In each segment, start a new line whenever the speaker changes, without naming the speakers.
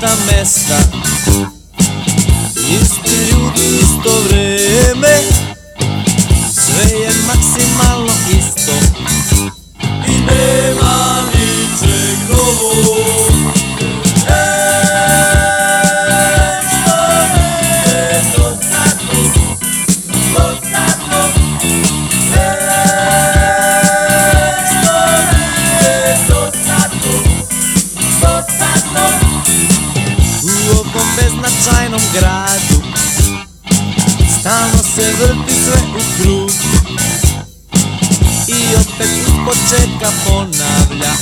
Esta mesta beznačajnom gradu. Stalno se vrti sve u krug. I opet iz početka ponavlja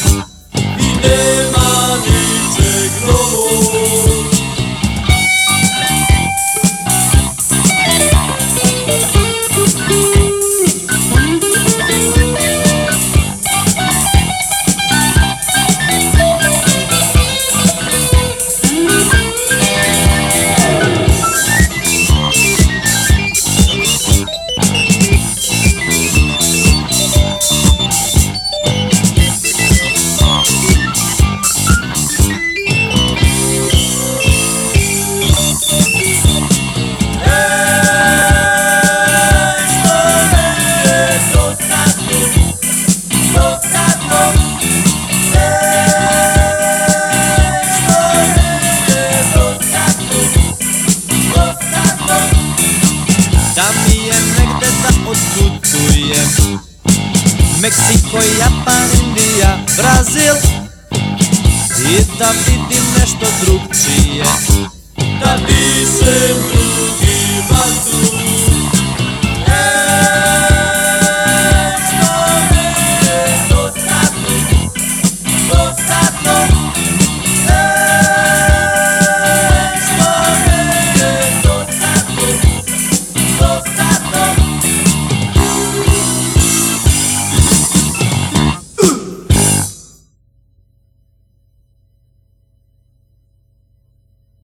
Da mi je negde da odputujem Meksiko, Japan, Indija, Brazil. I da vidim nešto